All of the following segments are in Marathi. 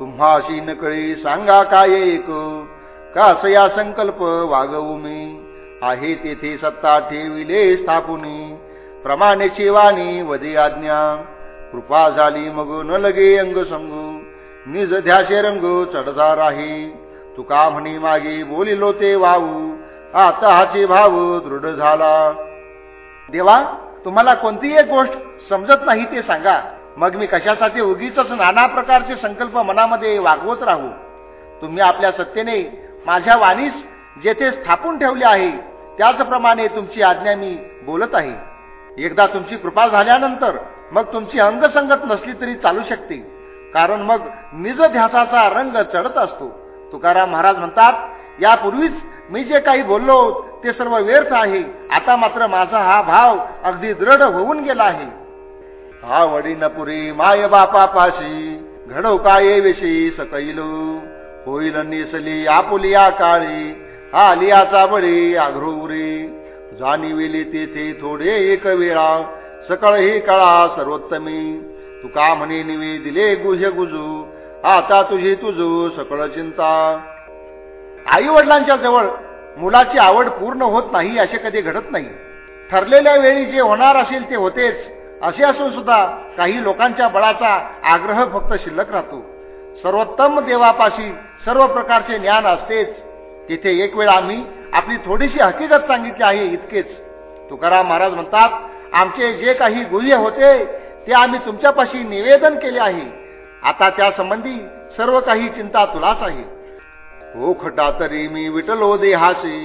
तुम्हाशी नकळी सांगा काय एक? कासया संकल्प वागवू मी? आहे तेथे सत्ता ठेविले स्थापुनी. प्रमाणेची वाणी वदे आज्ञा. कृपा झाली मग न लगे अंग संगू. निज ध्यासे रंग चढदा राही तुका म्हणी मागे बोलिलो ते वाऊ. आता हाचे भाव दृढ झाला. देवा तुम्हाला कोणतीही एक गोष्ट समजत नाही ते सांगा. मग मी कशासाठी उगीच नाना प्रकारचे संकल्प मनामध्ये वागवत राहू? तुम्ही आपल्या सत्तेने माझ्या वाणीस जेथे स्थापून ठेवले आहे त्याचप्रमाणे तुमची आज्ञा मी बोलत आहे. एकदा तुमची कृपा झाल्यानंतर मग तुमची अंगसंगत नसली तरी चालू शकते. कारण मग निज ध्यासाचा रंग चढत असतो. तुकाराम महाराज म्हणतात यापूर्वीच मी जे काही बोललो ते सर्व व्यर्थ आहे. आता मात्र माझा हा भाव अगदी दृढ होऊन गेला आहे. हा वडीनपुरी माय बापा पाशी घडव काय विषयी सकैल. होईल नेसली आपुलिया काळी हा लियाचा बळी आघ्रोरी. जाणीविली तेथे थोडे एक वेळा सकळ ही कळा सर्वोत्तमी. तुका म्हणे निवे दिले गुह्य गुजू आता तुझी तुझू सकळ चिंता. आई वडिलांच्या जवळ मुलाची आवड पूर्ण होत नाही असे कधी घडत नाही. ठरलेल्या वेळी जे होणार असेल ते होतेच. असे असून सुद्धा काही लोकांच्या बळाचा आग्रह फक्त शिल्लक राहतो. सर्वोत्तम देवापाशी सर्व प्रकारचे ज्ञान असतेच. तिथे एक वेळ आम्ही आपली थोडीशी हकीकत सांगितली आहे इतकेच. तुकाराम महाराज म्हणतात आमचे जे काही गुह्य होते ते आम्ही तुमच्यापाशी निवेदन केले आहे. आता त्या संबंधी सर्व काही चिंता तुलाच आहे. हो खटा तरी मी विटलो देहासी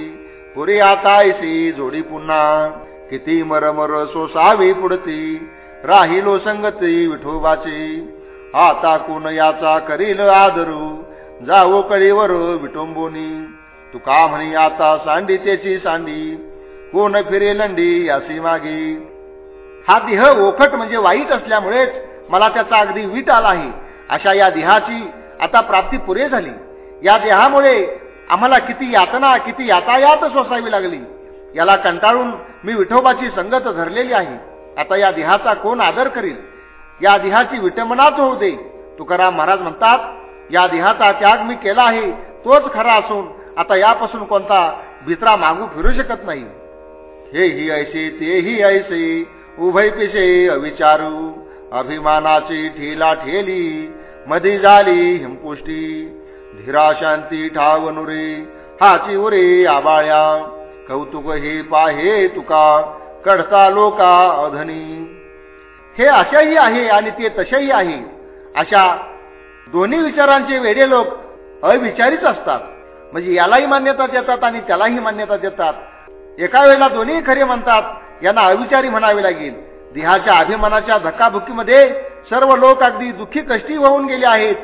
पुरे आता जोडी पुन्हा. किती मरमर सोसावी पुढती राहिलो संगती विठोबाची. आता कोण याचा करील आदरू जावो कळीवर विटोंबोनी. तुका म्हणी आता सांडी त्याची सांडी कोण फिरे लंडी यासी मागी. हा देह ओखट म्हणजे वाईट असल्यामुळेच मला त्याचा अगदी वीट आला आहे अशा या देहाची आता प्राप्ती पुरे झाली. या देहामुळे आम्हाला किती यातना किती यातायात सोसावी लागली. याला कंटाळून मी विठोबाची संगत धरलेली आहे. आता या देहाचा कोण आदर करील? या देहाची विटंबनाच होऊ दे. तुकाराम महाराज म्हणतात या देहाचा त्याग मी केला आहे तोच खरा असून आता यापासून कोणता भित्रा मागू फिरू शकत नाही. हे ही ऐसे तेही ऐसे उभय पिसे अविचारू अभिमानाची ठेला ठेली मधी झाली हिमपुष्टी धीरा शांती ठावनुरे हाची उरे आबाळ्या कौतुक हे पाहे तुका कडता लोका अधनी. हे अशाही आहे आणि ते तसेही आहे. अशा दोन्ही विचारांचे वेडे लोक अविचारीच असतात. म्हणजे यालाही मान्यता देतात आणि त्यालाही मान्यता देतात. एका वेळेला दोन्ही खरे म्हणतात यांना अविचारी म्हणावे लागेल. देहाच्या अभिमानाच्या धक्काबुक्कीमध्ये सर्व लोक अगदी दुःखी कष्टी होऊन गेले आहेत.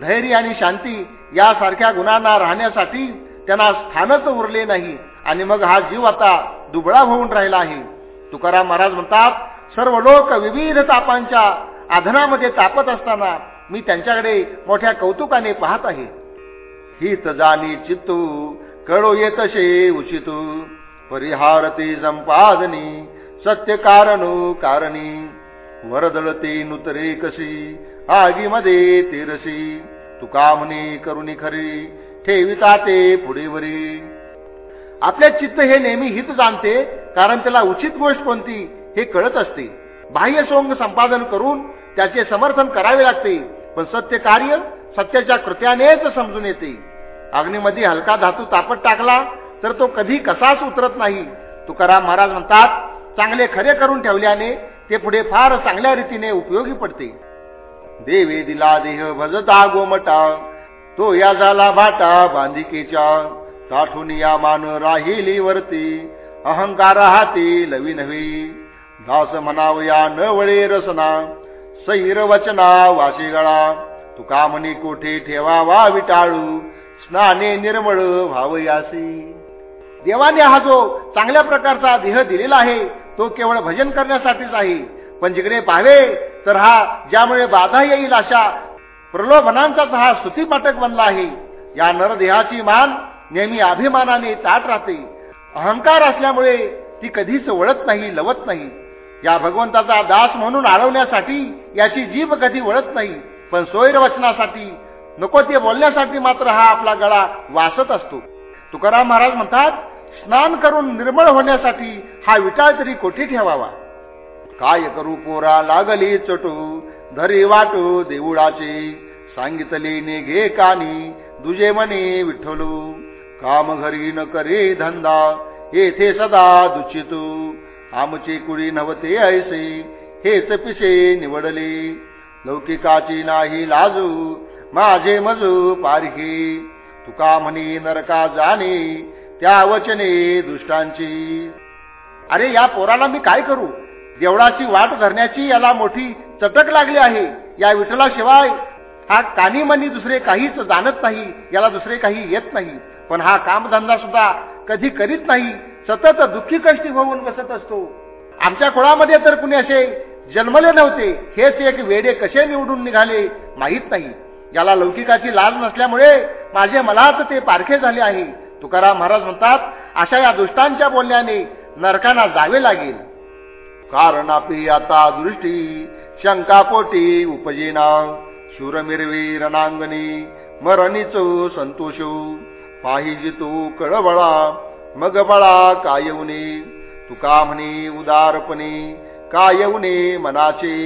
धैर्य आणि शांती यासारख्या गुणांना राहण्यासाठी त्यांना स्थानच उरले नाही. आणि मग हा जीव आता दुबळा होऊन राहिला आहे. तुकाराम महाराज म्हणतात सर्व लोक विविध तापांच्या आधनामध्ये तापत असताना मी त्यांच्याकडे मोठ्या कौतुकाने पाहत आहे. हित जाणी चित्तू कळो येत उचितू. परिहारते संपादनी सत्य कारणो कारणी. वरदळते नुतरे कशी आगीमध्ये तेरशी. तुका म्हणे करुणी खरी ठेविता ते पुढे वरी. आपले चित्त हे नेहमी हित जाणते कारण त्याला उचित गोष्ट कोणती हे कळत असते. बाह्य सोंग संपादन करून त्याचे समर्थन करावे लागते पण सत्य कार्य सत्याच्या कृत्यानेच समजून येते. अग्नीमध्ये हलका धातू तापत टाकला तर तो कधी कसाच उतरत नाही. तुकाराम महाराज म्हणतात चांगले खरे करून ठेवल्याने ते पुढे फार चांगल्या रीतीने उपयोगी पडते. देवे दिला देह भजता गोमटा तो या झाला भाटा बांधिकेच्या. साठून या मान राहिली वरती. अहंकार हाती लवी नवी. दास म्हणावया न वळे रसना. सैर वचना वाशी गळा. तुका म्हणी कोठे ठेवावा विटाळू. स्नाने निर्मळ व्हावयासी देवाने हा जो चांगल्या प्रकारचा देह दिलेला आहे तो केवळ भजन करण्यासाठीच आहे. पण जिकडे पाहावे तर हा ज्यामुळे बाधा येईल अशा प्रलोभनांचाच हा स्तुतीपाठक बनला आहे. या नरदेहाची मान नेहमी अभिमानाने ताट राहते. अहंकार असल्यामुळे ती कधीच वळत नाही लवत नाही. या भगवंताचा दास म्हणून आळवण्यासाठी याची जीभ कधी वळत नाही पण सोयर वचनासाठी नको ते बोलण्यासाठी मात्र हा आपला गळा वासत असतो. तुकाराम महाराज म्हणतात स्नान करून निर्मळ होण्यासाठी हा विचार तरी कोठी ठेवावा? काय करू पोरा लागली चटू धरी वाटू देऊळाचे सांगितले ने घे कानी दुजे मने विठ्ठलू. काम घरी न करे धंदा येथे सदा दुचितू. आमची कुळी नवते ऐसे हेच पिसे निवडले. लौकिकाची नाही लाजू माझे मजू पारखी तुका म्हणी नरका जाणे त्या वचने दुष्टांची. अरे या पोराला मी काय करू? देवळाची वाट धरण्याची याला मोठी चटक लागली आहे या विठ्ठलाशिवाय. हा कानी मनी दुसरे काहीच जाणत नाही याला दुसरे काही येत नाही. पण हा कामधंदा सुद्धा कधी करीत नाही. सतत दुःखी कष्टी होऊन बसत असतो. आमच्या कुळामध्ये तर कुणी असे जन्मले नव्हते. हेच एक वेडे कसे निवडून निघाले माहीत नाही. याला लौकिकाची लाज नसल्यामुळे माझे मलाच ते पारखे झाले आहे. तुकाराम महाराज म्हणतात अशा या दुष्टांच्या बोलण्याने नरकांना जावे लागेल. कारण आपी आता दृष्टी शंकापोटी उपजेना. शूरमिरवी रणांगणी मरणीच संतोष. पाहिजे तू कळबळा मग बळा कायवणे तुका म्हणे उदारपणे कायवणे मनाचे.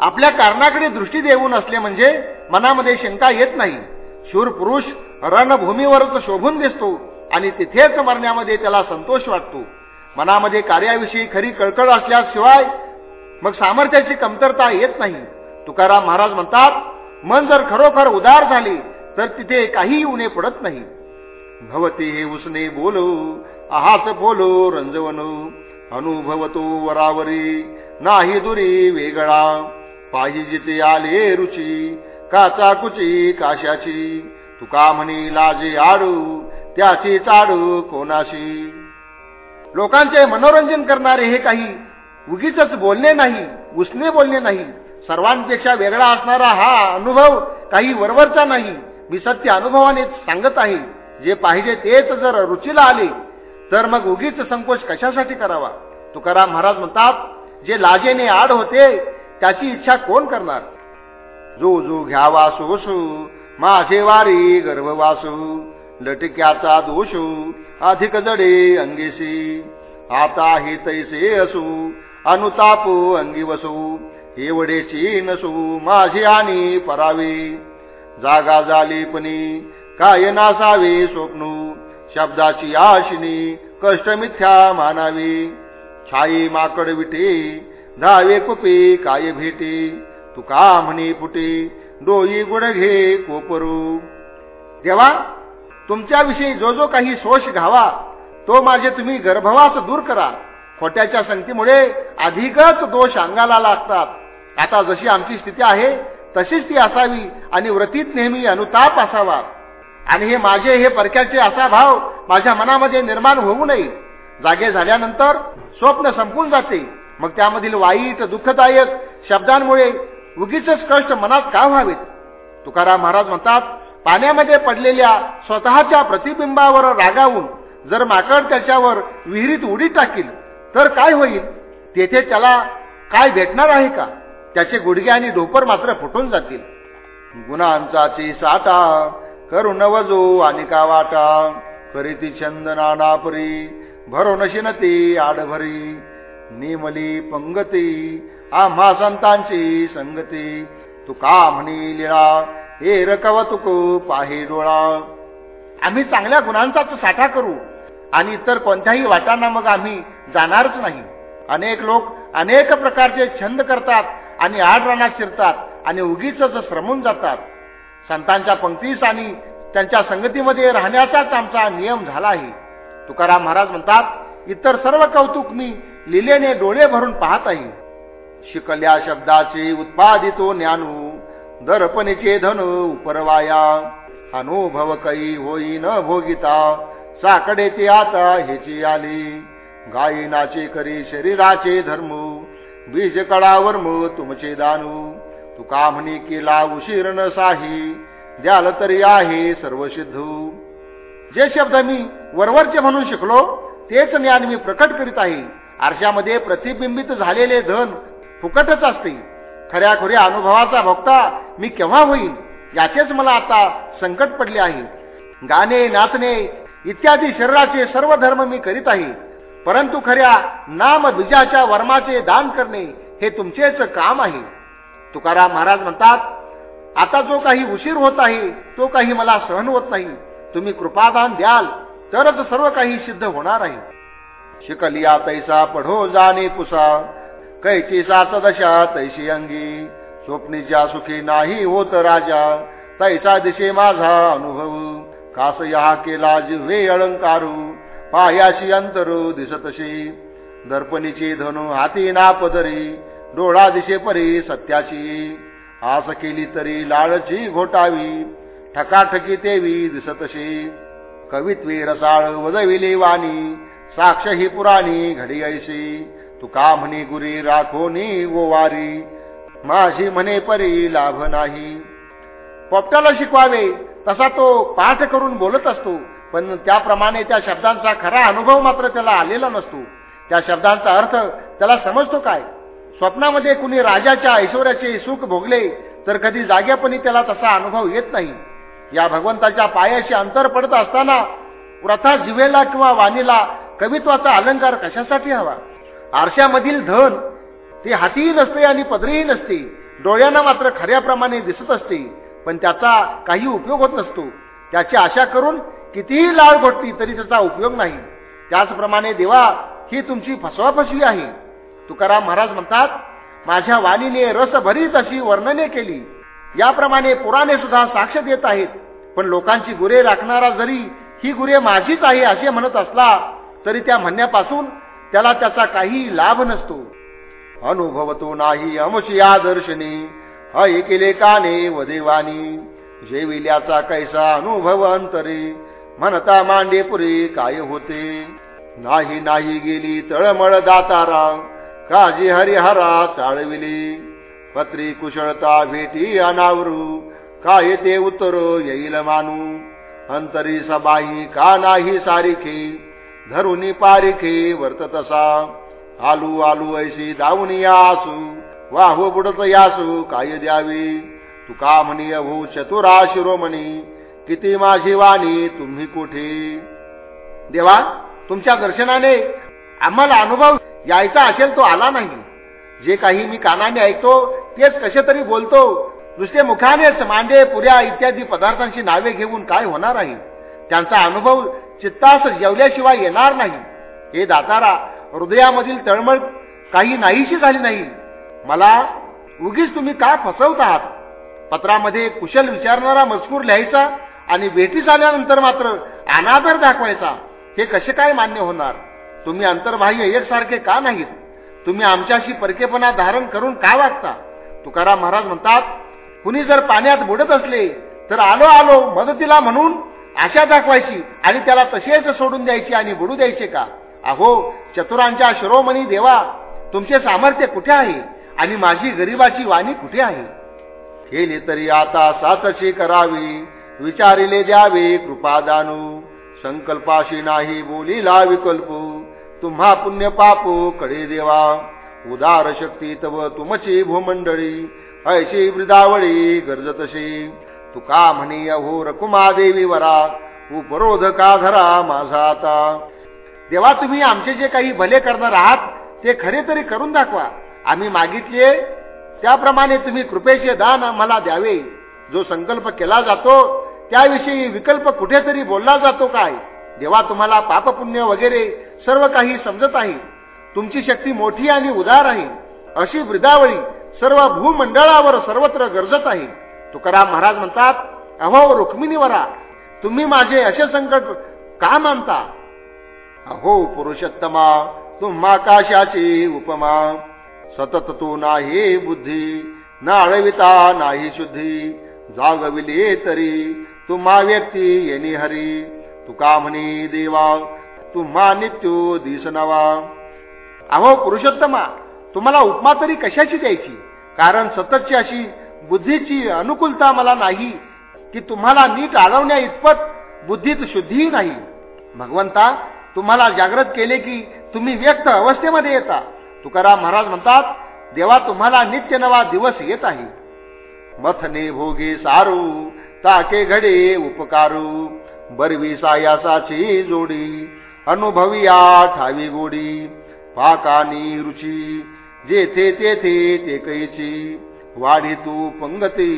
आपल्या कारणाकडे दृष्टी देऊन असले म्हणजे मनामध्ये शंका येत नाही. शूर पुरुष रणभूमीवरच शोभून दिसतो आणि तिथेच मरण्यामध्ये त्याला संतोष वाटतो. मनामध्ये कार्याविषयी खरी कळकळ असल्याशिवाय मग सामर्थ्याची कमतरता येत नाही. तुकाराम महाराज म्हणतात मन जर खरोखर उदार झाले तर तिथे काही उणे पडत नाही. भवते हे उसने बोलो आहाच बोलो रंजवनो अनुभवतो वरावरी नाही दुरी वेगळा. पाहिजे ते आले रुची काचा कुची काशाची तुका म्हणी लाजे आडू त्याची चाडू कोणाशी? लोकांचे मनोरंजन करणारे हे काही उगीच बोलणे नाही उसने बोलणे नाही. सर्वांपेक्षा वेगळा असणारा हा अनुभव काही वरवरचा नाही. मी सत्य अनुभवाने सांगत आहे. जे पाहिजे तेच जर रुचीला आले तर मग उगीच संकोच कशासाठी करावा? तुकाराम महाराज म्हणतात जे लाजेने आड होते त्याची इच्छा कोण करणार? जो जो घ्यावा सोसू माझे वारी गर्भवासू लटक्याचा दोषू अधिक जडे अंगेसी. आता हे तैसे असू अनुतापू अंगी वसू एवढेची नसू माझे आणि परावे. जागा झालीपणी काय नासावे स्वप्नू? शब्दाची आशिनी कष्ट मिथ्या मानावी. छाई माकड विटे धावे कुपे काय भेटे? तुका म्हणे फुटे डोई गुडघे कोपरू. देवा तुमच्याविषयी जो जो काही सोष घावा तो माझे तुम्ही गर्भवास दूर करा. खोट्याच्या संगतीमुळे अधिकच दोष अंगाला लागतात. आता जशी आमची स्थिती आहे तशीच ती असावी आणि व्रतीत नेहमी अनुताप असावा. आणि हे माझे हे परक्याचे असा भाव माझ्या मनामध्ये निर्माण होऊ नये. जागे झाल्यानंतर स्वप्न संपून जाते. मग त्यामधील वाईट दुःखदायक शब्दांमुळे उगीच कष्ट मनात का व्हावेत? तुकाराम महाराज म्हणतात पाण्यामध्ये पडलेल्या स्वतःच्या प्रतिबिंबावर रागावून जर माकड त्याच्यावर विहिरीत उडी टाकील तर काय होईल? तेथे त्याला काय भेटणार आहे का? त्याचे गुडघे आणि ढोपर मात्र फुटून जातील. गुणांचा साठा करू वजो आणि का वाटा? करीती छंद नानापरी भरो नशिनती आडभरी. निमली पंगती आम्हा संतांची संगती. तुका म्हणी लिळा हे रकवतुक पाहे डोळा. आम्ही चांगल्या गुणांचाच साठा करू आणि इतर कोणत्याही वाटांना मग आम्ही जाणारच नाही. अनेक लोक अनेक प्रकारचे छंद करतात आणि आड रानात शिरतात आणि उगीच श्रमून जातात. संतांच्या पंक्तीस आणि त्यांच्या संगतीमध्ये राहण्याचाच आमचा नियम झाला आहे तुकाराम महाराज म्हणतात इतर सर्व कौतुक मी लिलेने डोळे भरून पाहत आहे शिकल्या शब्दाचे उत्पादितो ज्ञानू दर्पणीचे धन उपरवाया. अनुभव कई होई न भोगिता साकडेचे आता हेची आली. गायनाचे करी शरीराचे धर्म बीज कडावर तुमचे दानू. तुका म्हणे केला उशीर न साही. द्याल तरी आहे सर्व सिद्धू जे शब्द मी वरवरचे म्हणून शिकलो तेच ज्ञान मी प्रकट करीत आहे. आरशामध्ये प्रतिबिंबित झालेले धन फुकटच असते. खऱ्या खुऱ्या अनुभवाचा भोगता मी केव्हा होईल याचेच मला आता संकट पडले आहे. गाणे नाचणे इत्यादी शरीराचे सर्व धर्म मी करीत आहे. परंतु खऱ्या नाम द्विजाच्या वर्माचे दान करणे हे तुमचेच काम आहे. तुकाराम महाराज म्हणतात आता जो काही उशीर होत आहे तो काही मला सहन होत नाही. तुम्ही कृपादान द्याल तरच सर्व काही सिद्ध होणार आहे. शिकलिया तैसा पढो जाणे पुसा कैची सात दशा तैशी अंगी. स्वप्नीच्या सुखी नाही होत राजा तैसा दिशे माझा अनुभव. कास या केला जिव्हे अलंकारू. पायाशी अंतरू दिसतशी. दर्पणीची धनु हाती ना पदरी डोळा दिशे परी सत्याची. आस केली तरी लाळची घोटावी ठकाठकी तेवी दिसतशी. कवित्वी रसाळ वजविली वाणी साक्ष ही पुराणी घडी ऐशी. तुका म्हणे गुरी राखोनी गोवारी माझी म्हणे परी लाभ नाही. पोपटाला शिकवावे तसा तो पाठ करून बोलत असतो. पण त्याप्रमाणे त्या शब्दांचा खरा अनुभव मात्र त्याला आलेला नसतो. त्या शब्दांचा अर्थ त्याला समजतो काय? स्वप्नामध्ये कुणी राजाच्या ऐश्वर्याचे सुख भोगले तर कधी जाग्यापणी त्याला तसा अनुभव येत नाही. या भगवंताच्या पायाशी अंतर पडत असताना प्रथा जिवेला किंवा वाणीला कवित्वाचा अलंकार कशासाठी हवा? आरशामधील धन ते हातीही नसते आणि पदरीही नसते. डोळ्यांना मात्र खऱ्याप्रमाणे दिसत असते पण त्याचा काही उपयोग होत नसतो. त्याची आशा करून कितीही लाळ घोटली तरी त्याचा उपयोग नाही. त्याचप्रमाणे देवा ही तुमची फसवाफसवी आहे. तुकाराम महाराज म्हणतात माझ्या वाणीने रसभरीत अशी वर्णने केली. याप्रमाणे पुराणे सुद्धा साक्ष देत आहेत. पण लोकांची गुरे राखणारा जरी ही गुरे माझीच आहे असे म्हणत असला तरी त्या म्हणण्यापासून त्याला त्याचा काही लाभ नसतो. अनुभवतो नाही अमशी दर्शनी हय केले काने देवानी. जेविल्याचा कैसा अनुभव अंतरे. म्हणता मांडेपुरी काय होते? नाही नाही गेली तळमळ दातारा. काजी हरिहरा चाळविली. पत्री कुशळता भेटी अनावरू. काय ते उत्तर येईल मानू? अंतरी सबाही का नाही सारिखे? धरुनी पारिखे वर्ततसा आलू आलू ऐशी दावणी आसू वाहू बुडत यासू काय द्यावी? तुका म्हणी अहो चतुरा शिरोमणी. किती माझी वाणी तुम्ही कुठे? देवा तुमच्या दर्शनाने आम्हाला अनुभव यायचा असेल तो आला नाही. जे काही मी कानाने ऐकतो तेच कसे तरी बोलतो. दुसरे मुखानेच मांडे पुऱ्या इत्यादी पदार्थांची नावे घेऊन काय होणार आहे? त्यांचा अनुभव चित्तास जेवल्याशिवाय येणार नाही. हे दातारा हृदयामधील तळमळ काही नाहीशी झाली नाही. मला उगीच तुम्ही का फसवत आहात? पत्रामध्ये कुशल विचारणारा मजकूर लिहायचा आणि भेटी आल्यानंतर मात्र अनादर दाखवायचा. हे कसे काय मान्य होणार? तुम्ही अंतर्बाह्य एकसारखे का नाहीत? तुम्ही आमच्याशी परकेपणा धारण करून का वागता? तुकाराम महाराज म्हणतात कुणी जर पाण्यात बुडत असले तर आलो आलो मदतीला म्हणून आशा दाखवायची आणि त्याला तसेच सोडून द्यायची आणि बुडू द्यायचे का? अहो चतुरांच्या शिरोमणी देवा तुमचे सामर्थ्य कुठे आहे? आणि माझी गरिबाची वाणी कुठे आहे? केली तरी आता सातशी करावी. विचारिले द्यावे कृपादानू. संकल्पाशी नाही बोलीला विकल्प. तुम्हा पुण्य पापू कडे देवा. उदार शक्ती तव तुमची भूमंडळी. ऐशी वृदावळी गरजतशी. तुका म्हणी अहो रकुमा देवी वरा. उपरोध का धरा माझा आता. देवा तुम्ही आमचे जे काही भले करणार आहात ते खरे तरी करून दाखवा. आम्ही मागितले त्याप्रमाणे तुम्ही कृपेचे दान आम्हाला द्यावे. जो संकल्प केला जातो त्याविषयी विकल्प कुठेतरी बोलला जातो काय? देवा तुम्हाला पापपुण्य वगैरे सर्व काही समजत आहे. तुमची शक्ती मोठी आणि उदार आहे. अशी वृदावळी सर्व भूमंडळावर सर्वत्र गरजत आहे. तुकाराम महाराज म्हणतात अहो रुक्मिणीवरा तुम्ही माझे असे संकट का मानता? अहो पुरुषोत्तमा तुम्हा काशाची उपमा सतत तो नाही बुद्धी ना अळविता नाही शुद्धी जागविले तरी. तुम्हा व्यक्ती येणी हरी. तुका म्हणे देवा तुम्हा नित्यो दिसनवा अहो पुरुषोत्तमा तुम्हाला उपमा तरी कशाची द्यायची? कारण सततची अशी बुद्धीची अनुकूलता मला नाही की तुम्हाला नीट आळवण्या इतपत बुद्धीत शुद्धीही नाही. भगवंता तुम्हाला जागृत केले की तुम्ही व्यक्त अवस्थेमध्ये येता. तुकाराम महाराज म्हणतात देवा तुम्हाला नित्य नवा दिवस येत आहे. मथने भोगे सारू ताके घडे उपकारू बरवी सायासाची जोडी अनुभविया ठावी गोडी पाकानी रुची जेथे तेथे ते कैची वाढी तू पंगती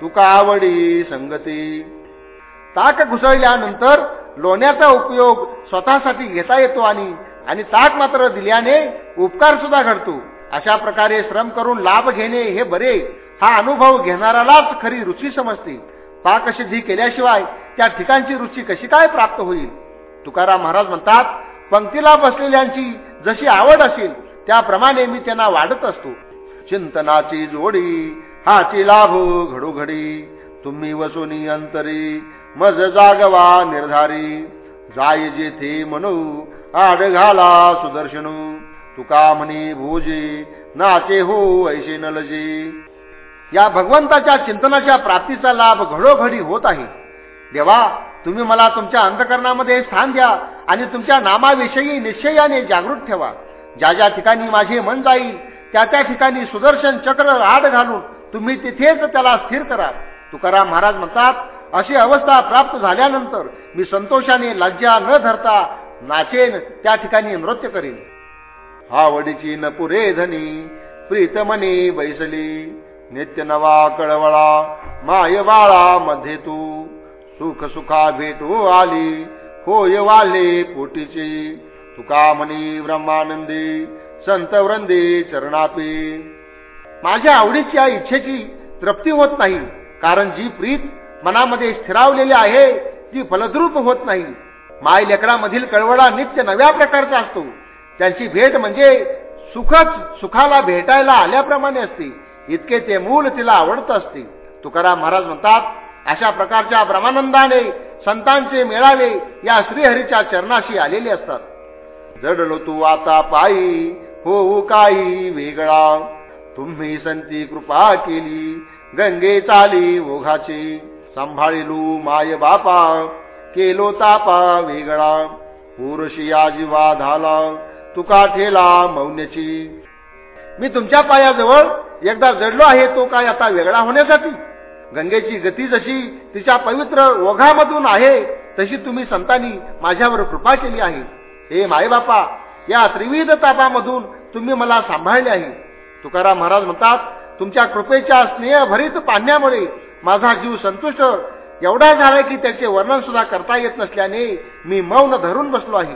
तुका आवडी संगती ताक घुसळल्यानंतर लोण्याचा उपयोग स्वतःसाठी घेता येतो आणि आणि ताक मात्र दिल्याने उपकार सुद्धा घडतो अशा प्रकारे श्रम करून लाभ घेणे हे बरे हा अनुभव घेणाऱ्यालाच खरी रुची समजते. पाकसिद्धी केल्याशिवाय त्या ठिकाणची रुची कशी काय प्राप्त होईल? तुकाराम महाराज म्हणतात पंक्तीला बसलेल्यांची जशी आवड असेल त्याप्रमाणे मी त्यांना वाढत असतो. चिंतनाची जोडी हाची लाभ घडोघडी. तुम्ही वसुनी अंतरी मज जागवा निर्धारी. जाय जेथे म्हणू आड घाला सुदर्शनू. तुका म्हणे भोजे नाचे हो ऐशे नलजे. या भगवंताच्या चिंतनाच्या प्राप्तीचा लाभ घडोघडी होत आहे. देवा तुम्ही मला तुमच्या अंधकरणामध्ये स्थान द्या आणि तुमच्या नामाविषयी निश्चयाने जागृत ठेवा. ज्या ज्या ठिकाणी माझे मन जाईल त्या त्या ठिकाणी सुदर्शन चक्र आड घालून तुम्ही तिथेच त्याला स्थिर करा तुकाराम महाराज म्हणतात अशी अवस्था प्राप्त झाल्यानंतर मी संतोषाने लज्जा न धरता नाचेन त्या ठिकाणी नृत्य करेन. आवडीची न पुरे धनी प्रीतमने बैसली. नित्य नवा कळवळा माय बाळा मध्ये तू. सुख सुखा भेटू आली होय वाले पोटीची. तुका म्हणी ब्रह्मानंदी संत वृंदे चरणापी. माझ्या आवडीच्या इच्छेची तृप्ती होत नाही कारण जी प्रीत मनामध्ये स्थिरावलेली आहे ती फलद्रूप होत नाही. माय लेकरामधील कळवळा नित्य नव्या प्रकारचा असतो. त्यांची भेट म्हणजे सुखच सुखाला भेटायला आल्याप्रमाणे असते. इतके ते मूल तिला आवडत असते तुकाराम महाराज म्हणतात अशा प्रकारच्या ब्रह्मानंदाने संतांचे मेळावे या श्रीहरीच्या चरणाशी आलेले असतात. जडलो तू आता पायी हो काही वेगळा. तुम्ही संती कृपा केली गंगे चाली ओघाचे. सांभाळिलू माय बापा केलो तापा वेगळा. पुरुषी आजीवा धाला तुका ठेला मौन्याची. मी तुमच्या पायाजवळ एकदा जडलो आहे तो काय आता वेगळा होण्यासाठी? गंगेची गती जशी तिच्या पवित्र ओघामधून आहे तशी तुम्ही संतांनी माझ्यावर कृपा केली आहे. हे मायबापा या त्रिविध तापामधून तुम्ही मला सांभाळले आहे. तुकाराम महाराज म्हणतात तुमच्या कृपेच्या स्नेहभरीत पाहण्यामुळे माझा जीव संतुष्ट. एवढा झाला की त्याचे वर्णन सुद्धा करता येत नसल्याने मी मौन धरून बसलो आहे.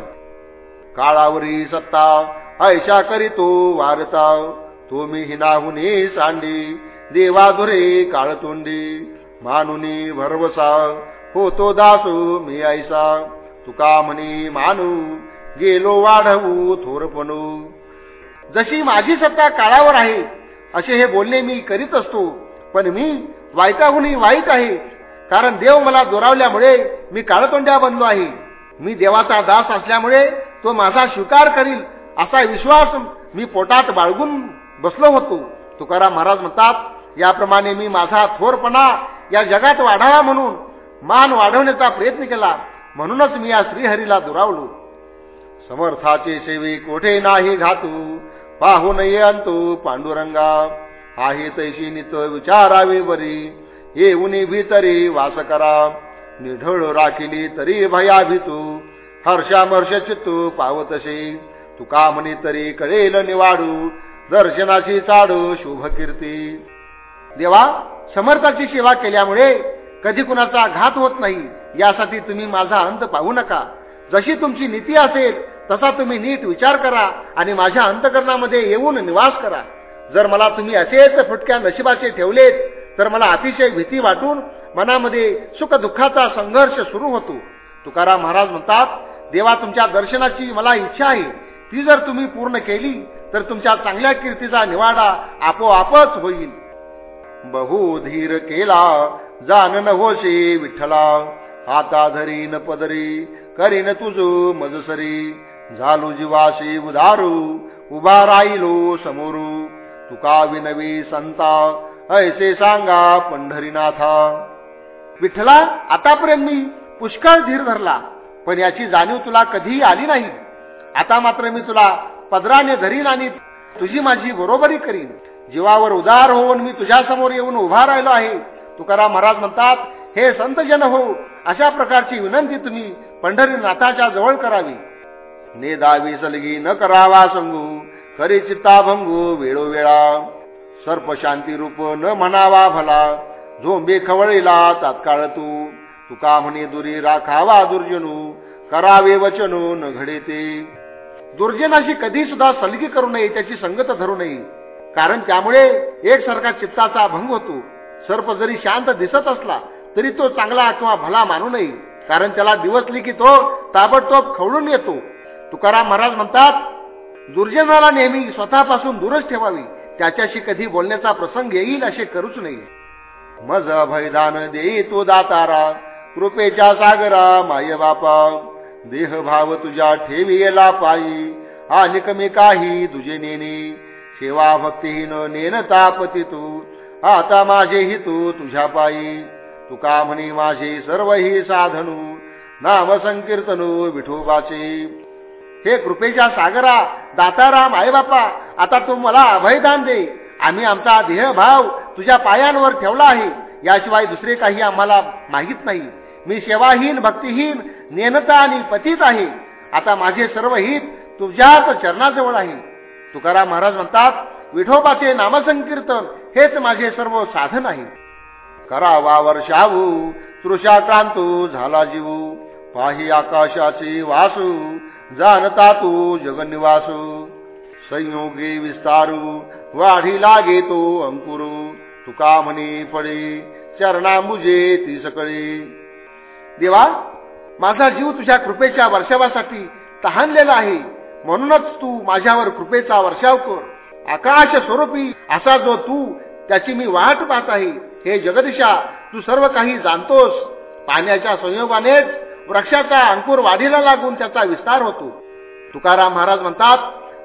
काळावरी सत्ता ऐशा करीतो वारता तो मी हिनाहुनी सांडी देवाधुरे काळतोंडी. मानुनी भरवसा होतो दासू मी ऐसा. तुका म्हणी मानू गेलो वाढवू थोरपणू. जशी माझी सत्ता काळावर आहे असे हे बोलणे मी करीत असतो. पण मी वाईटाहूनही वाईट आहे. कारण देव मला दुरावल्यामुळे मी काळतोंड्या बनलो आहे. मी देवाचा दास असल्यामुळे तो माझा स्वीकार करील. असा विश्वास मी पोटात बाळगून बसलो होतो. तुकाराम महाराज म्हणतात याप्रमाणे मी माझा थोरपणा या जगात वाढावा म्हणून मान वाढवण्याचा प्रयत्न केला. म्हणूनच मी या श्रीहरीला दुरावलो. समर्थाचे सेवे कोठे नाही घातू? पाहू नये अंतू पांडुरंगा. आहे तैशी नित विचारावे बरी येऊनी भीतरी वास करा. निढळ राखिली तरी भया भीतू हर्षामर्ष चित्तू पावतसे तुका म्हणे तरी कळेल निवाडू दर्शनाची चाडू शुभ कीर्ती. देवा समर्थाची सेवा केल्यामुळे कधी कुणाचा घात होत नाही यासाठी तुम्ही माझा अंत पाहू नका. जशी तुमची नीती असेल तसा तुम्ही नीट विचार करा आणि माझ्या अंतकरणामध्ये येऊन निवास करा. जर मला तुम्ही असेच फुटक्या नशिबाचे ठेवलेत तर मला अतिशय भीती वाटून मनामध्ये सुख दुःखाचा संघर्ष सुरू होतो. तुकाराम महाराज म्हणतात देवा तुमच्या दर्शनाची मला इच्छा आहे. ती जर तुम्ही पूर्ण केली तर तुमच्या चांगल्या कीर्तीचा निवाडा आपोआपच होईल. बहुधीर केला जाण न होशे विठ्ठला. हाता धरी न पदरी करीन तुझ मजसरी. झालो जीवाशी उधारू उभा राहिलो समोरू. तुका विनवी संता ऐसे सांगा पंढरीनाथा. विठ्ठला आतापर्यंत मी पुष्कळ धीर धरला पण याची जाणीव तुला कधीही आली नाही. आता मात्र मी तुला पदराने धरीन आणि तुझी माझी बरोबरी करीन. जीवावर उदार होऊन मी तुझ्या समोर येऊन उभा राहिलो आहे. तुकाराम महाराज म्हणतात हे संत जन हो अशा प्रकारची विनंती तुम्ही पंढरीनाथाच्या जवळ करावी. ने दावी सलगी न करावा संगू खरी चित्ता भंगू वेळोवेळा. सर्प शांती रूप न म्हणावा भला झोंबे खवळीला तात्काळ तू. तुका म्हणे दुरी राखावा दुर्जनू करावे वचनू न घडे ते. दुर्जनाशी कधी सुद्धा सलगी करू नये त्याची संगत धरू नये. कारण त्यामुळे एकसारखा चित्ताचा भंग होतो. सर्प जरी शांत दिसत असला तरी तो चांगला किंवा भला मानू नये. कारण त्याला दिवसली की तो ताबडतोब खवळून येतो. तुकाराम महाराज म्हणतात दुर्जनाला नेहमी स्वतःपासून दूरच ठेवावी. त्याच्याशी कधी बोलण्याचा प्रसंग येईल असे करूच नये. मज भयदान देई तो दातारा कृपेच्या सागरा माय बापा. देह भाव तुझ्या ठेवी पायी. आणि कमी काही तुझे नेने सेवा भक्तीहीन नेन तापती तू आता माझे हि तू तुझ्या पायी. तुका म्हणी माझे सर्व ही साधनू. नाम संकीर्तनू विठोबाचे. हे कृपेच्या सागरा दाताराम आई बापा आता तू मला अभयदान दे. आम्ही आमचा देहभाव तुझ्या पायांवर ठेवला आहे. याशिवाय दुसरे काही आम्हाला माहीत नाही. मी सेवाहीन भक्तिहीन नेनता आणि पतीत आहे. आता माझे सर्व हित तुझ्याच चरणाजवळ आहे. तुकाराम महाराज म्हणतात विठोबाचे नामसंकीर्तन हेच माझे सर्व साधन आहे. करावा वर्षावू तृषाक्रांतू झाला जीवू. पाही आकाशाचे वासू जाणता तू जगनिवासू संयोगी विस्तारू वाढी लागे तो अंकुरू. तुका म्हणे पडे चरणा मुजे ती सकळी. देवा माझा जीव तुझ्या कृपेच्या वर्षावासाठी तहानलेला आहे. म्हणूनच तू माझ्यावर कृपेचा वर्षाव कर. आकाश स्वरूपी असा जो तू त्याची मी वाट पाहत आहे. हे जगदिशा तू सर्व काही जाणतोस. पाण्याच्या संयोगानेच वृक्षाचा अंकुर वाढीला लागून त्याचा विस्तार होतो. तुकाराम महाराज म्हणतात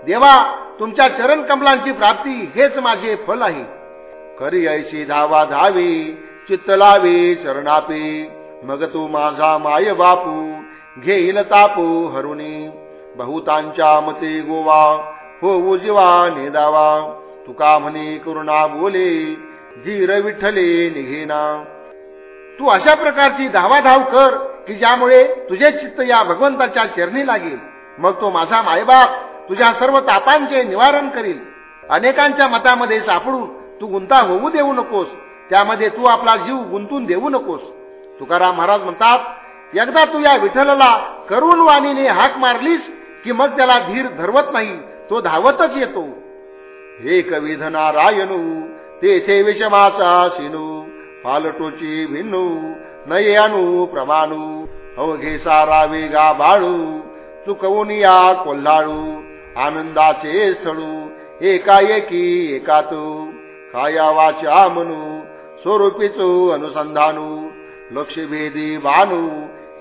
देवा तुमच्या चरण कमलांची प्राप्ती हेच माझे फल आहे. करी ऐशी धावा धावी चित्त लावी चरणापी. मग तू माझा माय बापू घेईल तापू हरुणी बहुतांच्या मते गोवा हो उजवा निदावा. तुका म्हणे करुणा बोले धीर विठ्ठले निघेना. तू अशा प्रकारची धावाधाव कर की ज्यामुळे तुझे चित्त या भगवंताच्या चरणी लागेल. मग तो माझा मायबाप तुझ्या सर्व तापांचे निवारण करील. अनेकांच्या मतामध्ये सापडून तू गुंता होऊ देऊ नकोस. त्यामध्ये तू आपला जीव गुंतून देऊ नकोस. तुकाराम महाराज म्हणतात एकदा तू या विठ्ठलला करुण वाणीने हाक मारलीस की मग त्याला धीर धरवत नाही तो धावतच येतो. हे कविधना रायनू तेथे विषमाचा सिनू पालटोची भिन्नू नये अनु प्रमाणू अवघे सारा वेगा बाळू चुकवून या कोल्हाळू आनंदाचे स्थळू एकाएकी एकातू काया वाचा म्हणू स्वरूपीचो अनुसंधानू लक्षभेदी बानू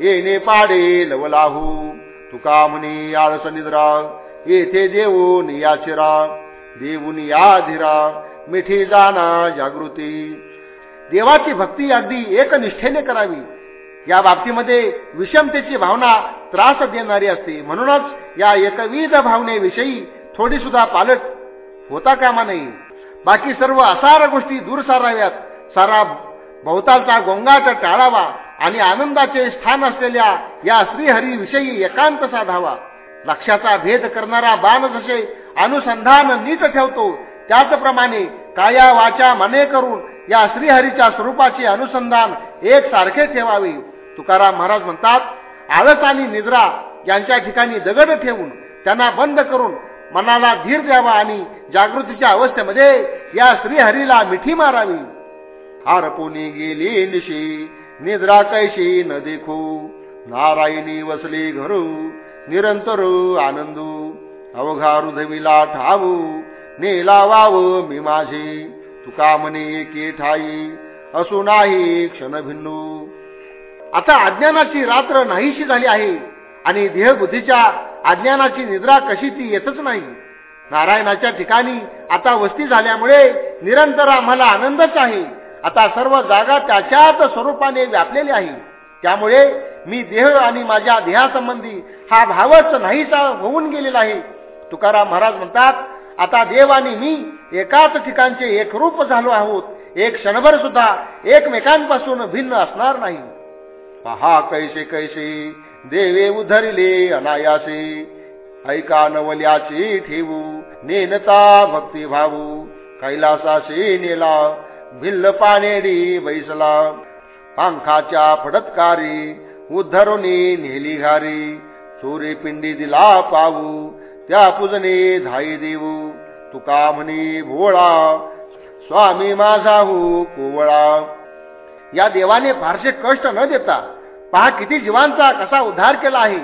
येणे पाडे लवलाहू. तुका म्हणे आळस निद्रा येथे देऊन याचिरा देऊन या धीरा मिठी जाना जागृती. देवाची भक्ती अगदी एकनिष्ठेने करावी. या बाबतीमध्ये विषमतेची भावना त्रास देणारी असते. म्हणूनच या एकविध भावनेविषयी थोडी सुद्धा पालट होता कामा नाही बाकी सर्व असार गोष्टी दूर साराव्यात. सारा भोवतालचा गोंगाट टाळावा आणि आनंदाचे स्थान असलेल्या या श्रीहरी विषयी एकांत साधावा. लक्षाचा भेद करणारा बाण जसे अनुसंधान नीट ठेवतो त्याचप्रमाणे काया वाचा मने करून या श्रीहरीच्या स्वरूपाचे अनुसंधान एक सारखे ठेवावे. तुकाराम महाराज म्हणतात आळस आणि निद्रा यांच्या ठिकाणी दगड ठेवून त्यांना बंद करून मनाला धीर द्यावा आणि जागृतीच्या अवस्थेमध्ये या श्रीहरीला मिठी मारावी. हारपुनी गेली निशी. निद्रा कैशी न देखू. नारायणी वसली घरू. निरंतर आनंदू. अवघा हृदविला ठावू. नेला वाव मी माझे. तुका म्हणे एके ठाई. असू नाही क्षण भिन्नू. आता अज्ञानाची रात्र नाहीशी झाली आहे. आणि देहबुद्धीच्या अज्ञानाची निद्रा कशी ती येतच नाही. नारायणाच्या ठिकाणी आता वस्ती झाल्यामुळे निरंतर आम्हाला आनंदच आहे. आता सर्व जागा त्याच्याच स्वरूपाने व्यापलेली आहे त्यामुळे मी देह आणि माझ्या देहासंबंधी हा भावच नाहीसा होऊन गेलेला आहे. तुकाराम महाराज म्हणतात आता देव आणि मी एकाच ठिकाणचे एकरूप झालो आहोत. एक क्षणभर सुद्धा एकमेकांपासून भिन्न असणार नाही. पहा कैसे कैसे देवे उधरले अनायासे. ऐका नवल्याची ठेवू नेनता भक्ती भावू कैलासाशी नेला भिल्ल पानेडी बैसला. पंखाच्या फडतकारी उद्धरुनी नेली घारी. चोरी पिंडी दिला पाऊ त्या पूजने धाई देऊ. तुका म्हणे भोळा स्वामी माझा हो कोवळा. या देवाने फारसे कष्ट न देता पहा किती जीवांचा कसा उद्धार केला आहे.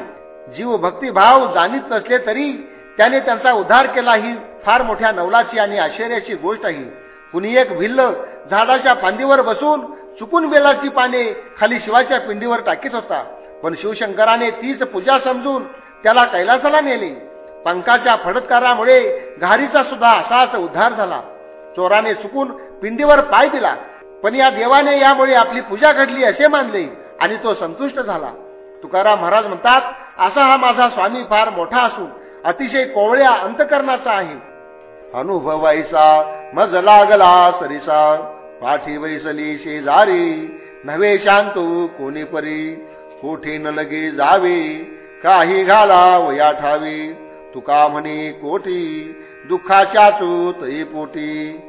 जीव भक्तिभाव जाणीत नसले तरी त्याने त्यांचा उद्धार केला ही फार मोठ्या नवलाची आणि आश्चर्याची गोष्ट आहे. कुणी एक भिल्ल झाडाच्या फांदीवर बसून चुकून बेलाची पाने खाली शिवाच्या पिंडीवर टाकीत होता. पण शिवशंकराने तीच पूजा समजून त्याला कैलासाला नेले. पंखाच्या फडतकारामुळे घारीचा सुद्धा असाच उद्धार झाला. चोराने चुकून पिंडीवर पाय दिला. पण या देवाने यामुळे आपली पूजा घडली असे मानले आणि तो संतुष्ट झाला. तुकाराम महाराज म्हणतात असा हा माझा स्वामी फार मोठा असून अतिशय कोवळ्या अंतकरणाचा आहे. अनुभवायचा मज लागला सरिसा. पाठी वैसली शेजारी नव्हे शांतू कोणी परी. कोठे न लगे जावे काही घाला वया ठावी. तुका म्हणे कोठी दुःखाच्या तई पोटी.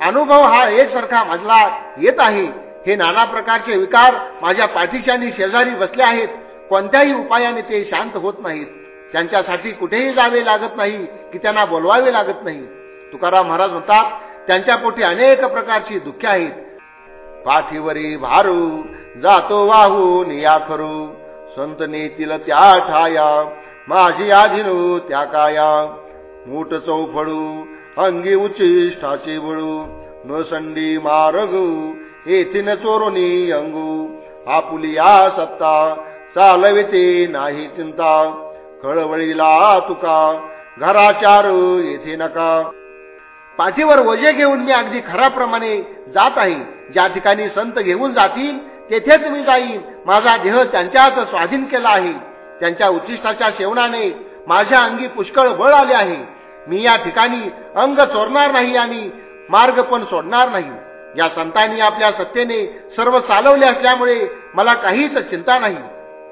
अनुभव हा एकसारखा मजला येत आहे. हे नाना प्रकारचे विकार माझ्या पाठीच्या शेजारी बसले आहेत. कोणत्याही उपायाने ते शांत होत नाहीत. त्यांच्यासाठी कुठेही जावे लागत नाही की त्यांना बोलवावे लागत नाही. तुकाराम महाराज म्हणतात त्यांच्या पोटी अनेक प्रकारची दुःखे आहेत. पाठीवरी भारू जातो वाहू निया खरू संत नेतील त्या ठाया माझी आधीनो त्या काया. मूठ चौफडू अंगी उचिष्ठाची बळू. न संडी मारगू येथीन चोरोनी अंगू. आपुलिया सत्ता चालविते नाही चिंता. कळवळीला तुका. घराचार येथे नका. पाठीवर वजे घेऊन मी अगदी खराप्रमाणे जात आहे. ज्या ठिकाणी संत घेऊन जातील तेथेच मी जाईन. माझा देह त्यांच्यात स्वाधीन केला आहे. त्यांच्या उच्चिष्टाच्या सेवनाने माझ्या अंगी पुष्कळ बळ आले आहे. मी या ठिकाणी अंग चोरणार नाही आणि मार्ग पण सोडणार नाही. या संतांनी आपल्या सत्तेने सर्व चालवले असल्यामुळे मला काहीच चिंता नाही.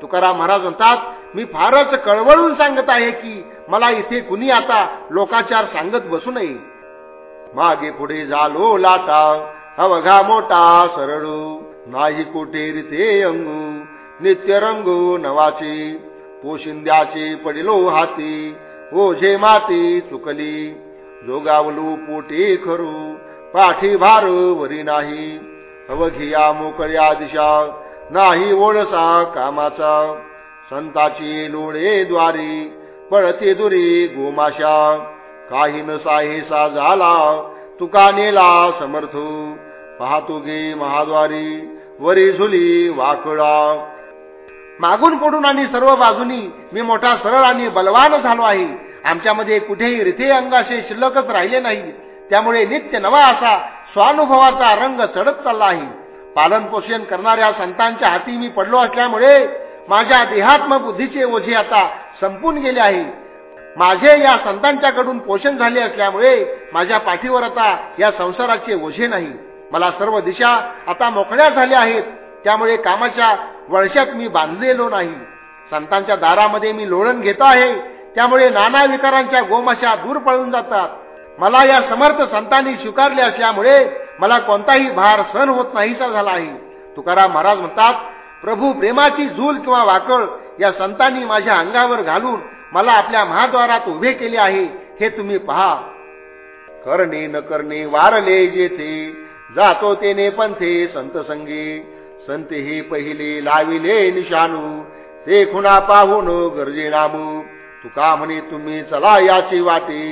तुकाराम महाराज म्हणतात मी फारच कळवळून सांगत आहे की मला इथे कुणी आता लोकाचार सांगत बसू नये. मागे पुढे झालो लाटा अवघा मोठा सरळू नाही कुठे रिते अंगू नित्य रंगू नवाचे पोशिंद्याचे पडिलो हाती ओझे माती चुकली जोगावलू पोटे खरू पाठी भार वरी नाही अवघिया मोकळ्या दिशा नाही ओळसा कामाचा संताची लोळे द्वारी पळते दुरी गोमाशा. काही न साहेसा झाला तुका नेला समर्थ. पाहतो गे महाद्वारी वरी झुली वाकडा. मागून पडून आणि सर्व बाजूनी मी मोठा सरळ आणि बलवान झालो आहे. आमच्यामध्ये कुठेही रिथे अंगाशे शिल्लकच राहिले नाही. त्यामुळे नित्य नवा असा स्वानुभवाचा रंग चढत चालला आहे. पालन पोषण करणाऱ्या संतांच्या हाती मी पडलो असल्यामुळे माझ्या देहात्म बुद्धीचे ओझे आता संपून गेले आहे. माझे या संतांच्याकडून पोषण झाले असल्यामुळे माझ्या पाठीवर आता या संसाराचे ओझे नाही. मला सर्व दिशा आता मोकळ्या झाल्या आहेत. त्यामुळे कामाच्या वळशात मी बांधलेलो नाही. संतांच्या दारामध्ये मी लोळण घेतो आहे. त्यामुळे नाना विकारांच्या गोमाशा दूर पळून जातात. मला या समर्थ संतांनी स्वीकारले असल्यामुळे मला कोणताही भार सहन होत नाहीसा झाला आहे. तुकाराम महाराज म्हणतात प्रभू प्रेमाची झूल किंवा वाकळ या संतांनी माझ्या अंगावर घालून मला आपल्या महाद्वारात उभे केले आहे हे तुम्ही पहा. करणे न करणे वारले जेथे जातो तेने पंथे संत संगे. संत ही पहिले लाविले निशाणू ते खुणा पाहून गरजे नामू तुका म्हणे तुम्ही चला याची वाटे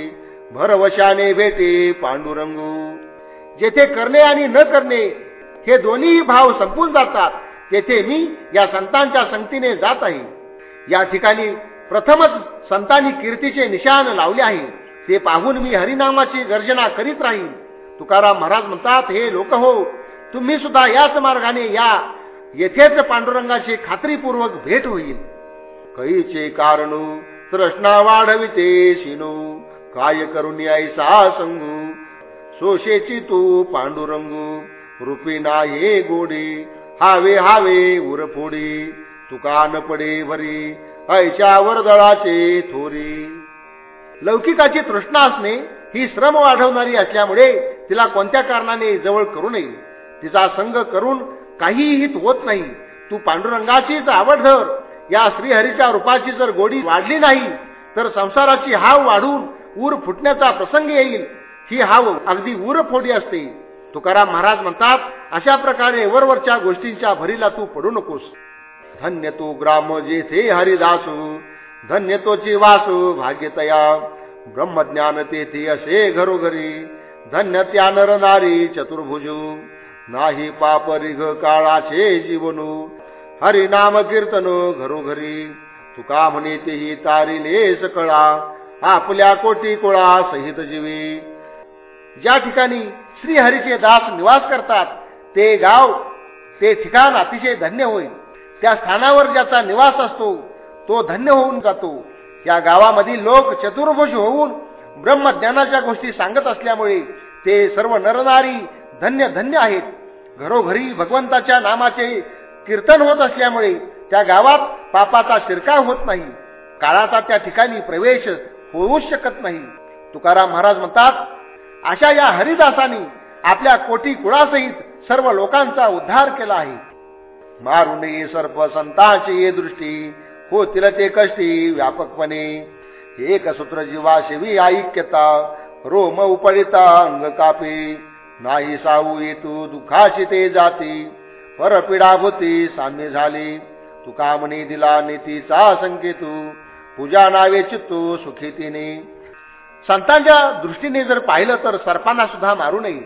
भरवशाने भेटे पांडुरंगू. जेथे करणे आणि न करणे हे दोन्ही भाव संपून जातात. तेथे मी या संतांच्या संगतीने जात आहे. या ठिकाणी प्रथमच संतांनी कीर्तीचे निशान लावले आहे. ते पाहून मी हरिनामाची गर्जना करीत राहीन. तुकाराम महाराज म्हणतात हे लोक हो तुम्ही सुद्धा याच मार्गाने या. येथेच पांडुरंगाची खात्रीपूर्वक भेट होईल. कैचे कारण? तृष्णा वाढविते शिनू. काय करून ऐसा संगू? सोशेची तू पांडुरंगू. रूपी हे गोडी. हावे हावे उरफोडी तुका न पडे भरी ऐच्या वरदळाचे थोरी. लौकिकाची तृष्णा असणे ही श्रम वाढवणारी असल्यामुळे तिला कोणत्या कारणाने जवळ करू नये? तिचा संग करून काहीही होत नाही. तू पांडुरंगाचीच आवड धर. या श्रीहरीच्या रूपाची जर गोडी वाढली नाही तर संसाराची हाव वाढून ऊर फुटण्याचा प्रसंग येईल. ही हाव अगदी ऊर फोडी असते. तुकाराम महाराज म्हणतात अशा प्रकारे वरवरच्या गोष्टींच्या भरीला तू पडू नकोस. धन्य तू ग्राम जेथे हरिदासू धन्य तोची वासू भाग्यतया. ब्रह्मज्ञान तेथे असे घरोघरी धन्य त्या नर नारी चतुर्भुजू. नाही पाप रिघ काळाचे जीवनू हरिनाम कीर्तन घरोघरी. तुका म्हणे तेही तारिले सकळा आपल्या कोटी कोळा सहित जीवी. ज्या ठिकाणी श्रीहरीचे दास निवास करतात ते गाव ते ठिकाण अतिशय धन्य होईल. त्या स्थानावर ज्याचा निवास असतो तो धन्य होऊन जातो. या गावामधील लोक चतुर्भुज होऊन ब्रह्मज्ञानाच्या गोष्टी सांगत असल्यामुळे ते सर्व नरनारी धन्य धन्य आहेत. घरोघरी भगवंताच्या नामाचे कीर्तन होत असल्यामुळे त्या गावात पापाचा शिरकाव होत नाही. काळाचा त्या ठिकाणी प्रवेश होऊच शकत नाही. तुकाराम महाराज म्हणतात अशा या हरिदासानी आपल्या कोटी कुळासहित सर्व लोकांचा उद्धार केला आहे. मारुंडी सर्प संतांची ये दृष्टी होतील ते कष्टी व्यापकपणे. एक सूत्र जीवा शिवी ऐक्यता रोम उपळिता अंग कापी. नाही साऊ येतू दुःखाची ते जाती परपिडा होती साम्य झाली. तुका म्हणे दिला नीतीचा संकेतू पूजा नावे चित्तू सुखी तिने. संतांच्या दृष्टीने जर पाहिलं तर सर्पांना सुद्धा मारू नये.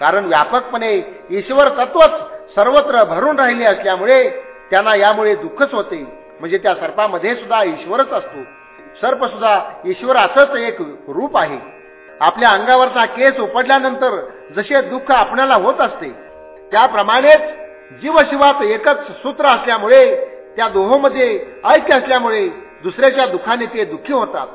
कारण व्यापकपणे ईश्वर तत्वच सर्वत्र भरून राहिले असल्यामुळे त्यांना यामुळे दुःखच होते. म्हणजे त्या सर्पामध्ये सुद्धा ईश्वरच असतो. सर्प सुद्धा ईश्वराचंच एक रूप आहे. आपल्या अंगावरचा केस उपडल्यानंतर जसे दुःख आपल्याला होत असते त्याप्रमाणेच जीवशिवात एकच सूत्र असल्यामुळे त्या दोहोमध्ये ऐक्य असल्यामुळे दुसऱ्याच्या दुःखाने ते दुःखी होतात.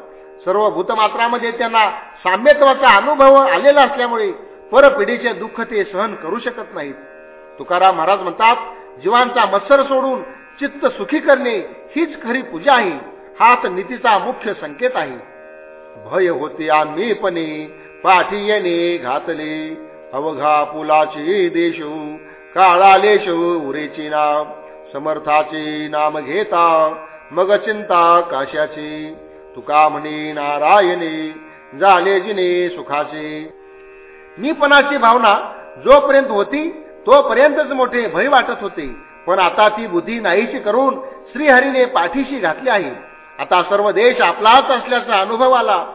सर्व भूतमात्रामध्ये त्यांना साम्यत्वाचा अनुभव आलेला असल्यामुळे परपिढीचे दुःख ते सहन करू शकत नाहीत. तुकाराम महाराज म्हणतात जीवांचा मत्सर सोडून चित्त सुखी करणे हीच खरी पूजा आहे. हाच नीतीचा मुख्य संकेत आहे. भय होते आम्हीपणे पाठी येणे घातले. अवघा पुलाची देशू काळालेश उरेची नाम समर्थाचे नाम घेता मग चिंता काशाची. तुका म्हणे नारायणे झाले जिने सुखाचे. मीपणाची भावना जोपर्यंत होती तोपर्यंतच मोठे भय वाटत होते. पण आता ती बुद्धी नाहीशी करून श्रीहरीने पाठीशी घातली आहे. आता सर्व देश आपलाच असल्याचा अनुभव आला.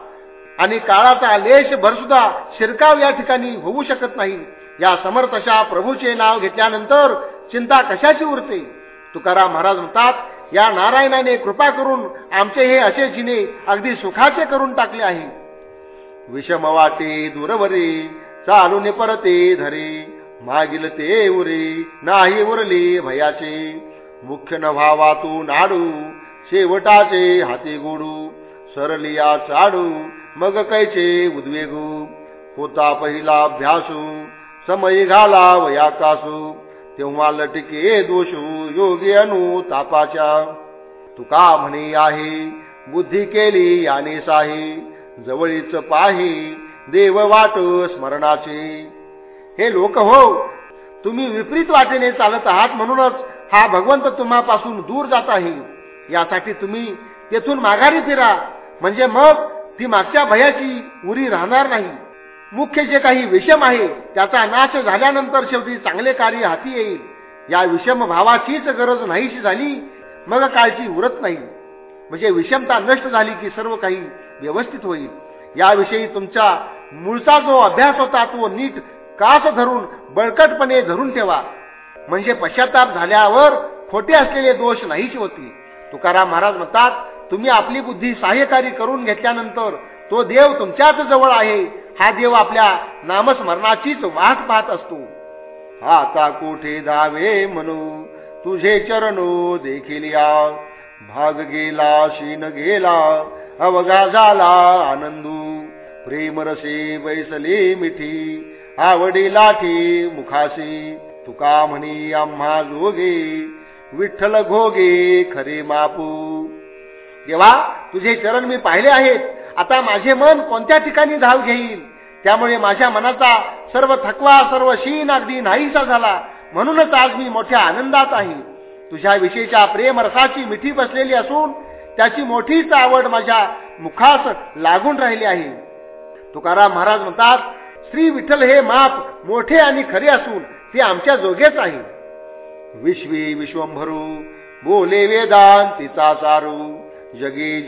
आणि काळाचा लेश भर सुद्धा शिरकाव या ठिकाणी होऊ शकत नाही. या समर्थशा प्रभूचे नाव घेतल्यानंतर चिंता कशाची उरते? तुकाराम महाराज म्हणतात या नारायणाने कृपा करून आमचे हे असे जिने अगदी सुखाचे करून टाकले आहे. विषमवाटे दूरवरे चालून परते धरे मागील ते उरे नाही उरले भयाचे. मुख्य न व्हावा तू नाडू शेवटाचे हाती गोडू सरलिया चाडू मग कैचे उद्वेगू. होता पहिला अभ्यासू समय घाला वयाकासू तेव्हा लटके दोषू योगी अनु तापाच्या. तुका म्हणे आहे बुद्धी केली याने साही जवळीच पाही देव वाट स्मरणाचे. हे लोक हो तुम्ही विपरीत वाटेने चालत आहात म्हणूनच हा भगवंत तुम्हापासून दूर जात आहे. यासाठी तुम्ही तेथून माघारी फिरा म्हणजे मग ती मागच्या भयाची उरी राहणार नाही. मुख्य जे काही विषम आहे त्याचा नाश झाल्यानंतर शेवटी चांगले कार्य हाती येईल. या विषम भावाचीच गरज नाहीशी झाली मग काळची उरत नाही. म्हणजे विषमता नष्ट झाली की सर्व काही व्यवस्थित होईल. याविषयी तुमचा मूळचा जो अभ्यास होता तो नीट कास धरून बळकटपणे धरून ठेवा. म्हणजे पश्चाताप झाल्यावर खोटे असलेले दोष नाहीशी होती तुकाराम महाराज म्हणतात तुम्ही आपली बुद्धी सहाय्यकारी करून घेतल्यानंतर तो देव तुमच्याच जवळ आहे हा देव आपल्या नामस्मरणाचीच वाट पाहत असतो. आता कोठे धावे म्हणू? तुझे चरणो देखील या. भाग गेला शीन गेला अवघा झाला आनंदू प्रेमरसे बैसले मिठी आवडी लाठी मुखाशी. तुका म्हणी आम्हा जोगे विठ्ठल घोगे खरे मापू देवा तुझे चरण मी पाहिले आहेत. आता माझे मन कोणत्या ठिकाणी धाव घेईल? त्यामुळे माझ्या मनाचा सर्व थकवा सर्व शीन अगदी नाहीसा झाला. म्हणूनच आज मी मोठ्या आनंदात आहे. तुझ्या विषयीच्या प्रेम रसाची मिठी बसलेली असून त्याची मोठीच आवड माझ्या मुखास लागून राहिली आहे. तुकाराम महाराज म्हणतात श्री विठ्ठल हे माप मोठे आणि खरे असून ते आमच्या जोगेच आहे. विश्वी विश्वंभरू बोले वेदांतीचा तिचा चारू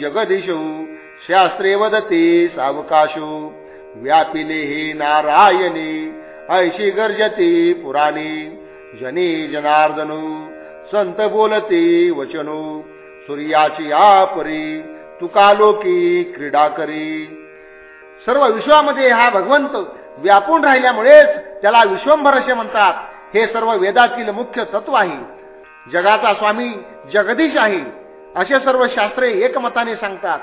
जगदीशू शास्त्रे वदते सावकाशो। व्यापिले हे नारायणे ऐशी गर्जते पुराणे। जनी जनार्दनू संत बोलते वचनो। सूर्याची आपरी तुका लोकी क्रीडा करी सर्व विश्वामध्ये हा भगवंत व्यापून राहिल्यामुळेच त्याला विश्वंभर असे म्हणतात. हे सर्व वेदातील मुख्य तत्व आहे. जगाचा स्वामी जगदीश आहे. असे सर्व शास्त्रे एकमताने सांगतात.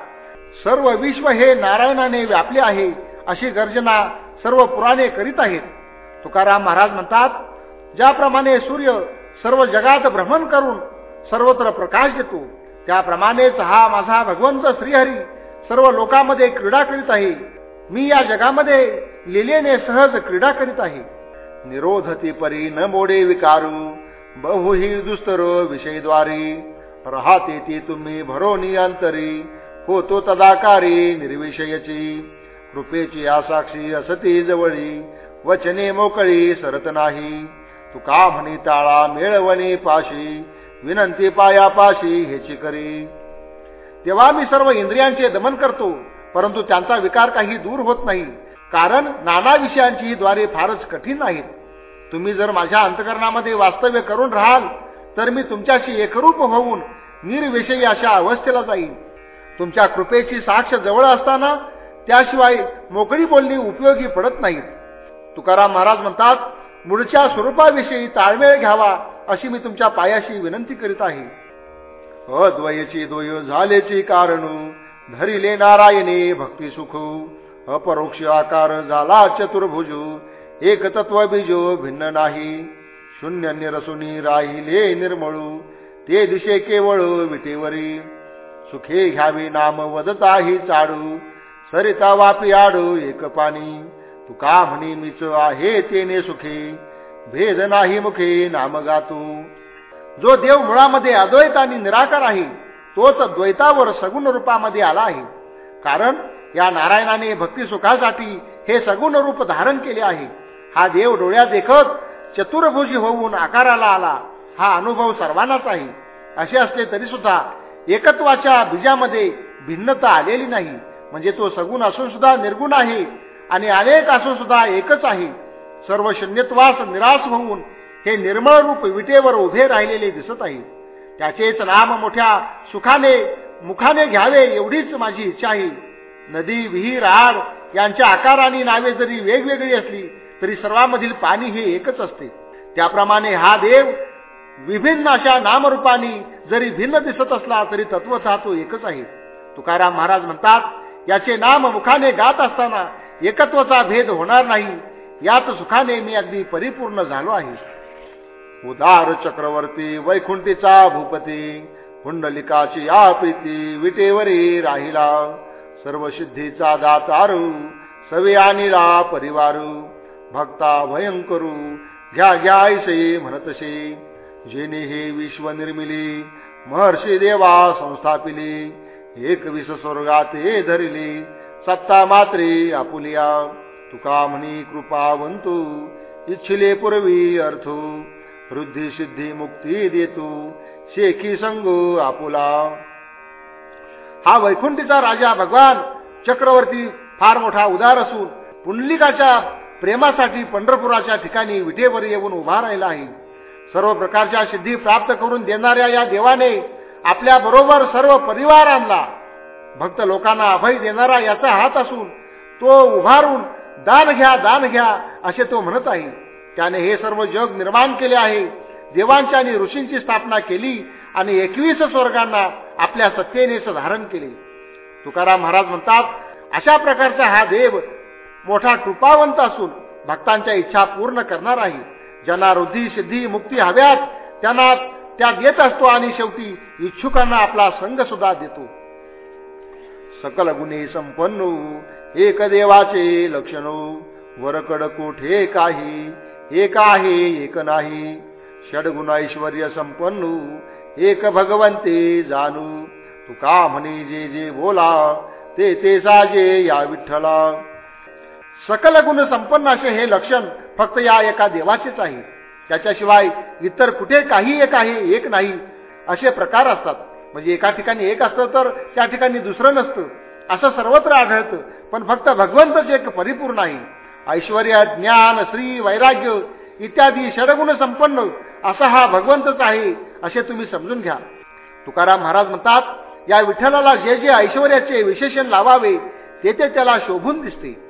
सर्व विश्व हे नारायणाने व्यापले आहे अशी गर्जना सर्व पुराणे करीत आहेत. तुकाराम महाराज म्हणतात ज्याप्रमाणे सूर्य सर्व जगात भ्रमण करून सर्वत्र प्रकाश देतो त्याप्रमाणेच हा माझा भगवंत श्रीहरी सर्व लोकांमध्ये क्रीडा करीत आहे. मी या जगामध्ये लिलेने सहज क्रीडा करीत आहे. निरोधती परी न मोडे विकारू बहुही दुस्तर विषयद्वारी. राहते ती तुम्ही भरोनी अंतरी. होतो तदाकारी निर्विषयची. कृपेची आसाक्षी असती जवळी. वचने मोकळी सरत नाही. तुका म्हणी ताळा मेळवणी पाशी? विनंती पायापाशी हेची करी. तेव्हा मी सर्व इंद्रियांचे दमन करतो परंतु त्यांचा विकार काही दूर होत नाही. कारण नाना विषयांची द्वारे फारच कठीण आहेत तुम्ही जर माझ्या अंतकरणामध्ये वास्तव्य करून राहाल तर मी तुमच्याशी एकरूप होऊन निर्विषयी अशा अवस्थेला जाईल तुमच्या कृपेची साक्ष जवळ असताना त्याशिवाय मोकळी बोलणी उपयोगी पडत नाहीत तुकाराम महाराज म्हणतात मूळच्या स्वरूपाविषयी ताळमेळ घ्यावा अशी मी तुमच्या पायाशी विनंती करीत आहे. अद्वयची द्वय झालेची कारण धरिले नारायणे भक्ती सुख अपरोक्ष आकार झाला चतुर्भुजू एक तत्व बीजो भिन्न नाही. शून्य निरसुनी राहिले निर्मळू ते दिशे केवळ विटेवरी. सुखे घ्यावी नाम वदताही चाडू. सरिता वापी आडू एक पाणी. तुका म्हणी मीच आहे तेने सुखे. भेद नाही मुखे नाम गातू. जो देव मुळामध्ये अद्वैत आणि निराकार आहे तोच द्वैतावर सगुण रूपामध्ये आला आहे. कारण या नारायणाने भक्ती सुखासाठी हे सगुण रूप धारण केले आहे. हा देव डोळ्या देखत चतुर्भुजी होऊन आकाराला आला. हा अनुभव सर्वांनाच आहे. असे असले तरी सुद्धा एकत्वाच्या बीजामध्ये भिन्नता आलेली नाही. म्हणजे तो सगुण असून सुद्धा निर्गुण आहे आणि अनेक असून सुद्धा एकच आहे. सर्व शून्यत्वास निराश होऊन हे निर्मळ रूप विटेवर उभे राहिलेले दिसत आहे. त्याचेच नाम मोठ्या सुखाने मुखाने घ्यावे एवढीच माझी इच्छा आहे. नदी विहीर आड यांच्या आकाराने नावे जरी वेगवेगळी असली तरी सर्वांमधील पाणी हे एकच असते. त्याप्रमाणे हा देव विभिन्न अशा नामरूपानी जरी भिन्न दिसत असला तरी तत्वतः तो एकच आहे. तुकाराम महाराज म्हणतात याचे नाम मुखाने गात असताना एकत्वचा भेद होणार नाही यात सुखाने मी अगदी परिपूर्ण झालो आहे. उदार चक्रवर्ती वैकुंठीचा भूपती कुंडलिकाची या प्रीती विटेवरी राहिला. सर्व सिद्धीचा दातारू सवे आणिला परिवारू भक्ता भयंकरू घ्या घ्या ऐसे म्हणतसे जेने हे विश्व निर्मिली महर्षी देवा संस्थापिली एक विष स्वर्गाते धरिली सत्ता मात्रे आपुलिया. तुका म्हणी कृपावंतू इच्छिले पूर्वी अर्थ वृद्धी सिद्धी मुक्ती देतो शेखी संगो आपुला. हा वैकुंठीचा राजा भगवान चक्रवर्ती फार मोठा उदार असून पुंडलिकाच्या प्रेमासाठी पंढरपुराच्या ठिकाणी विठेवर येऊन उभा राहिला आहे. सर्व प्रकारच्या सिद्धी प्राप्त करून देणाऱ्या या देवाने आपल्या बरोबर सर्व परिवार आणला भक्त लोकांना अभय देणारा याचा हात असून तो उभारून दान घ्या दान घ्या असे तो म्हणत आहे. त्याने हे सर्व जग निर्माण केले आहे. देवांच्या आणि ऋषींची स्थापना केली आणि एकवीस स्वर्गांना आपल्या सत्तेने धारण केले. तुकाराम महाराज म्हणतात अशा प्रकारचा हा देव मोठा कृपावंत असून भक्तांच्या इच्छा पूर्ण करणार आहे. ज्यांना रुद्धी सिद्धी मुक्ती हव्यात. त्यांना त्या देत असतो आणि शेवटी इच्छुकांना आपला संघ सुद्धा देतो. सकल गुणे संपन्न एक देवाचे लक्षण. वरकड कोठे काही एक आहे एक नाही. षडगुण संपन्न एक भगवंते जाणू. तुका म्हणे जे जे बोला ते ते साजे या विठ्ठला. सकल गुण संपन्न असे हे लक्षण फक्त या एका देवाचेच आहे. त्याच्याशिवाय इतर कुठे काही एक आहे एक नाही असे प्रकार असतात. म्हणजे एका ठिकाणी एक असतं तर त्या ठिकाणी दुसरं नसतं. असं सर्वत्र आढळतं. पण फक्त भगवंतच एक परिपूर्ण आहे. ऐश्वर ज्ञान श्री वैराग्य इत्यादी षडगुण संपन्न असा हा भगवंतच आहे असे तुम्ही समजून घ्या. तुकाराम महाराज म्हणतात या विठ्ठलाला जे जे ऐश्वर्याचे विशेषण लावावे ते ते त्याला शोभून दिसते.